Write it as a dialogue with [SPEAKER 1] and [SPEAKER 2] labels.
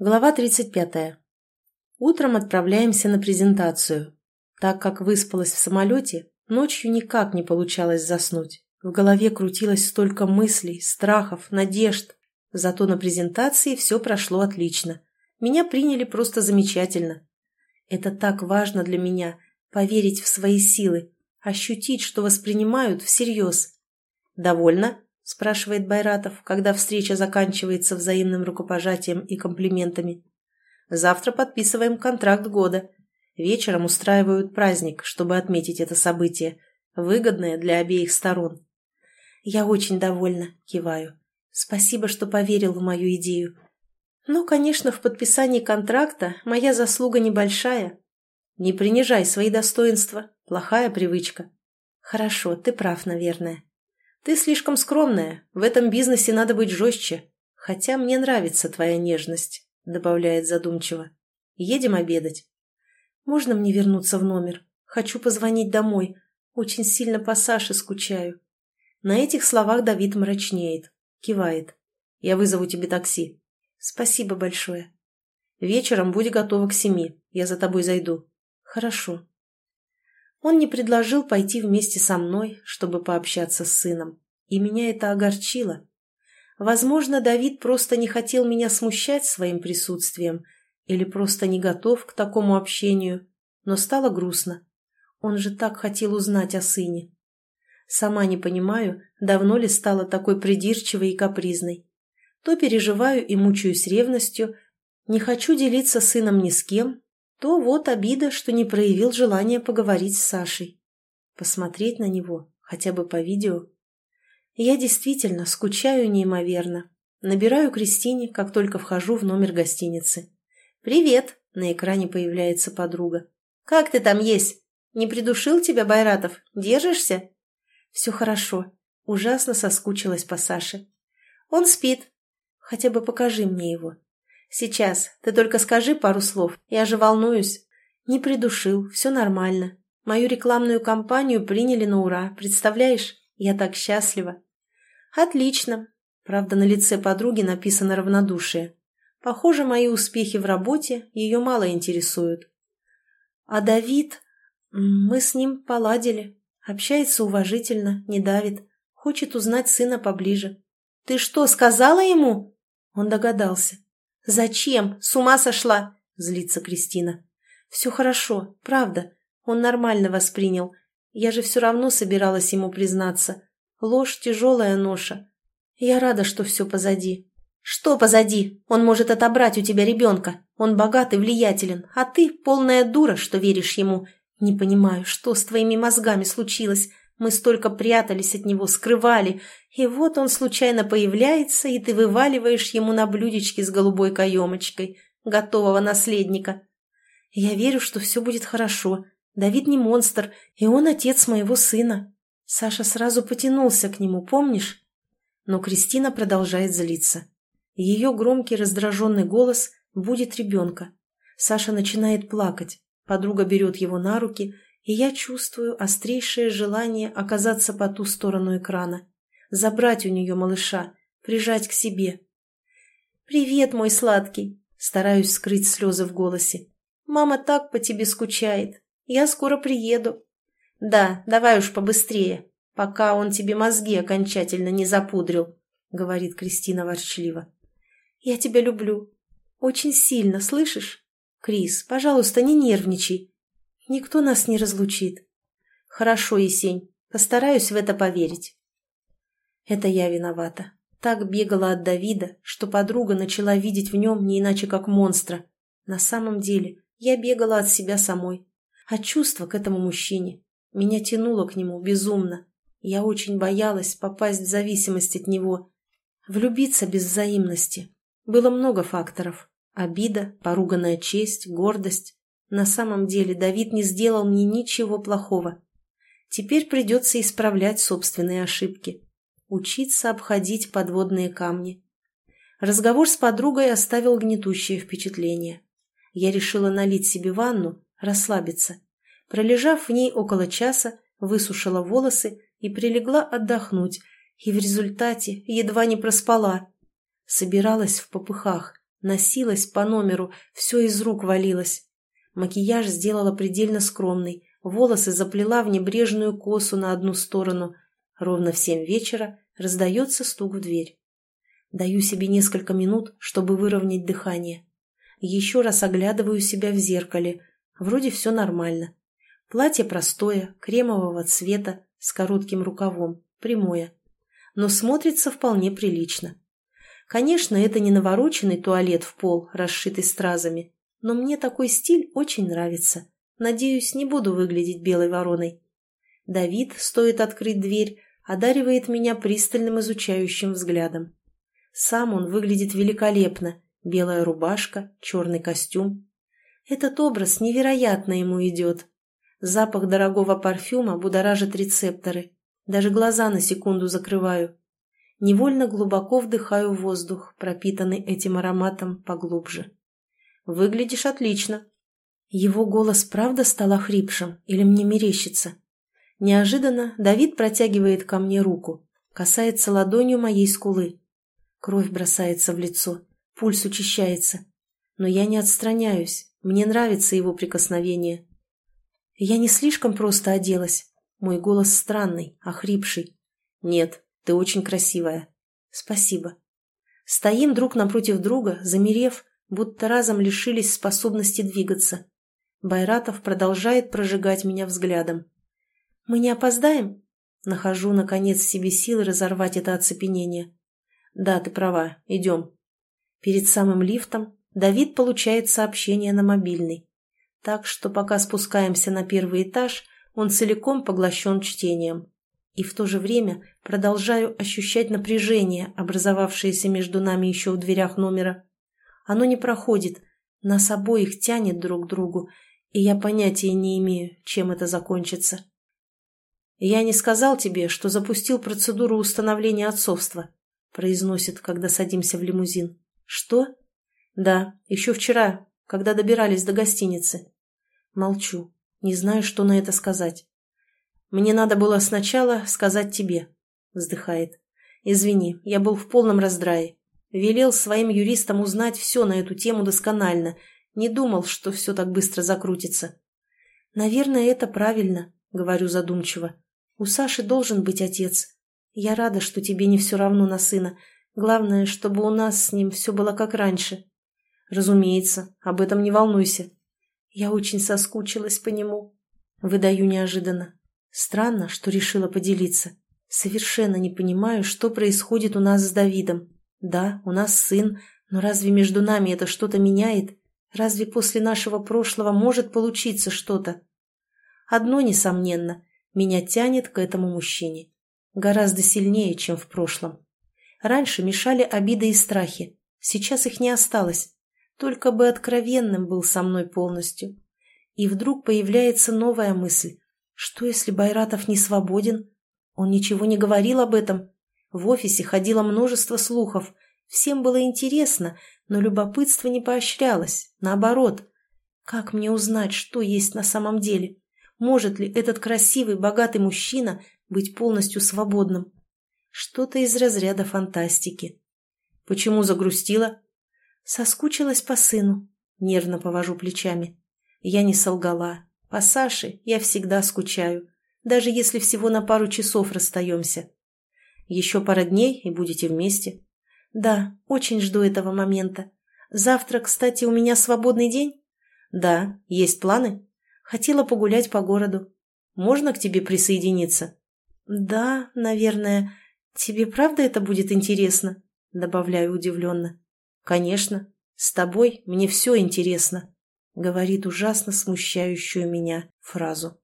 [SPEAKER 1] Глава 35. Утром отправляемся на презентацию. Так как выспалась в самолете, ночью никак не получалось заснуть. В голове крутилось столько мыслей, страхов, надежд. Зато на презентации все прошло отлично. Меня приняли просто замечательно. Это так важно для меня – поверить в свои силы, ощутить, что воспринимают всерьез. «Довольно?» – спрашивает Байратов, когда встреча заканчивается взаимным рукопожатием и комплиментами. «Завтра подписываем контракт года. Вечером устраивают праздник, чтобы отметить это событие, выгодное для обеих сторон». «Я очень довольна», – киваю. «Спасибо, что поверил в мою идею. Ну, конечно, в подписании контракта моя заслуга небольшая. Не принижай свои достоинства, плохая привычка». «Хорошо, ты прав, наверное». Ты слишком скромная, в этом бизнесе надо быть жестче. Хотя мне нравится твоя нежность», — добавляет задумчиво. «Едем обедать». «Можно мне вернуться в номер? Хочу позвонить домой. Очень сильно по Саше скучаю». На этих словах Давид мрачнеет, кивает. «Я вызову тебе такси». «Спасибо большое». «Вечером будь готова к семи. Я за тобой зайду». «Хорошо». Он не предложил пойти вместе со мной, чтобы пообщаться с сыном, и меня это огорчило. Возможно, Давид просто не хотел меня смущать своим присутствием или просто не готов к такому общению, но стало грустно. Он же так хотел узнать о сыне. Сама не понимаю, давно ли стала такой придирчивой и капризной. То переживаю и мучаюсь ревностью, не хочу делиться сыном ни с кем, то вот обида, что не проявил желания поговорить с Сашей. Посмотреть на него, хотя бы по видео. Я действительно скучаю неимоверно. Набираю Кристине, как только вхожу в номер гостиницы. «Привет!» — на экране появляется подруга. «Как ты там есть? Не придушил тебя Байратов? Держишься?» «Все хорошо. Ужасно соскучилась по Саше. Он спит. Хотя бы покажи мне его. «Сейчас. Ты только скажи пару слов. Я же волнуюсь». «Не придушил. Все нормально. Мою рекламную кампанию приняли на ура. Представляешь? Я так счастлива». «Отлично». Правда, на лице подруги написано равнодушие. Похоже, мои успехи в работе ее мало интересуют. А Давид... Мы с ним поладили. Общается уважительно, не давит. Хочет узнать сына поближе. «Ты что, сказала ему?» Он догадался. «Зачем? С ума сошла!» – злится Кристина. «Все хорошо, правда. Он нормально воспринял. Я же все равно собиралась ему признаться. Ложь – тяжелая ноша. Я рада, что все позади». «Что позади? Он может отобрать у тебя ребенка. Он богат и влиятелен, а ты полная дура, что веришь ему. Не понимаю, что с твоими мозгами случилось. Мы столько прятались от него, скрывали. И вот он случайно появляется, и ты вываливаешь ему на блюдечке с голубой каемочкой, готового наследника. Я верю, что все будет хорошо. Давид не монстр, и он отец моего сына. Саша сразу потянулся к нему, помнишь? Но Кристина продолжает злиться. Ее громкий раздраженный голос будет ребенка. Саша начинает плакать. Подруга берет его на руки – и я чувствую острейшее желание оказаться по ту сторону экрана, забрать у нее малыша, прижать к себе. «Привет, мой сладкий!» Стараюсь скрыть слезы в голосе. «Мама так по тебе скучает. Я скоро приеду». «Да, давай уж побыстрее, пока он тебе мозги окончательно не запудрил», — говорит Кристина ворчливо. «Я тебя люблю. Очень сильно, слышишь? Крис, пожалуйста, не нервничай. Никто нас не разлучит. Хорошо, Есень, постараюсь в это поверить. Это я виновата. Так бегала от Давида, что подруга начала видеть в нем не иначе как монстра. На самом деле я бегала от себя самой. А чувство к этому мужчине меня тянуло к нему безумно. Я очень боялась попасть в зависимость от него. Влюбиться без взаимности. Было много факторов. Обида, поруганная честь, гордость. На самом деле Давид не сделал мне ничего плохого. Теперь придется исправлять собственные ошибки. Учиться обходить подводные камни. Разговор с подругой оставил гнетущее впечатление. Я решила налить себе ванну, расслабиться. Пролежав в ней около часа, высушила волосы и прилегла отдохнуть, и в результате едва не проспала. Собиралась в попыхах, Носилась по номеру, все из рук валилось. Макияж сделала предельно скромный, волосы заплела в небрежную косу на одну сторону. Ровно в семь вечера раздается стук в дверь. Даю себе несколько минут, чтобы выровнять дыхание. Еще раз оглядываю себя в зеркале. Вроде все нормально. Платье простое, кремового цвета, с коротким рукавом, прямое. Но смотрится вполне прилично. Конечно, это не навороченный туалет в пол, расшитый стразами, но мне такой стиль очень нравится. Надеюсь, не буду выглядеть белой вороной. Давид, стоит открыть дверь, одаривает меня пристальным изучающим взглядом. Сам он выглядит великолепно. Белая рубашка, черный костюм. Этот образ невероятно ему идет. Запах дорогого парфюма будоражит рецепторы. Даже глаза на секунду закрываю. Невольно глубоко вдыхаю воздух, пропитанный этим ароматом поглубже. «Выглядишь отлично». Его голос правда стал охрипшим или мне мерещится? Неожиданно Давид протягивает ко мне руку, касается ладонью моей скулы. Кровь бросается в лицо, пульс учащается. Но я не отстраняюсь, мне нравится его прикосновение. Я не слишком просто оделась. Мой голос странный, охрипший. Нет, ты очень красивая. Спасибо. Стоим друг напротив друга, замерев, будто разом лишились способности двигаться. Байратов продолжает прожигать меня взглядом. «Мы не опоздаем?» Нахожу, наконец, в себе силы разорвать это оцепенение. «Да, ты права. Идем». Перед самым лифтом Давид получает сообщение на мобильный. Так что пока спускаемся на первый этаж, он целиком поглощен чтением и в то же время продолжаю ощущать напряжение, образовавшееся между нами еще в дверях номера. Оно не проходит, нас обоих тянет друг к другу, и я понятия не имею, чем это закончится. «Я не сказал тебе, что запустил процедуру установления отцовства», произносит, когда садимся в лимузин. «Что?» «Да, еще вчера, когда добирались до гостиницы». Молчу, не знаю, что на это сказать. «Мне надо было сначала сказать тебе», — вздыхает. «Извини, я был в полном раздрае. Велел своим юристам узнать все на эту тему досконально. Не думал, что все так быстро закрутится». «Наверное, это правильно», — говорю задумчиво. «У Саши должен быть отец. Я рада, что тебе не все равно на сына. Главное, чтобы у нас с ним все было как раньше». «Разумеется, об этом не волнуйся». «Я очень соскучилась по нему», — выдаю неожиданно. Странно, что решила поделиться. Совершенно не понимаю, что происходит у нас с Давидом. Да, у нас сын, но разве между нами это что-то меняет? Разве после нашего прошлого может получиться что-то? Одно несомненно, меня тянет к этому мужчине. Гораздо сильнее, чем в прошлом. Раньше мешали обиды и страхи, сейчас их не осталось. Только бы откровенным был со мной полностью. И вдруг появляется новая мысль. Что, если Байратов не свободен? Он ничего не говорил об этом. В офисе ходило множество слухов. Всем было интересно, но любопытство не поощрялось. Наоборот. Как мне узнать, что есть на самом деле? Может ли этот красивый, богатый мужчина быть полностью свободным? Что-то из разряда фантастики. Почему загрустила? Соскучилась по сыну. Нервно повожу плечами. Я не солгала. По Саше я всегда скучаю, даже если всего на пару часов расстаемся. Еще пара дней, и будете вместе. Да, очень жду этого момента. Завтра, кстати, у меня свободный день? Да, есть планы? Хотела погулять по городу. Можно к тебе присоединиться? Да, наверное. Тебе правда это будет интересно? Добавляю удивленно. Конечно. С тобой мне все интересно говорит ужасно смущающую меня фразу.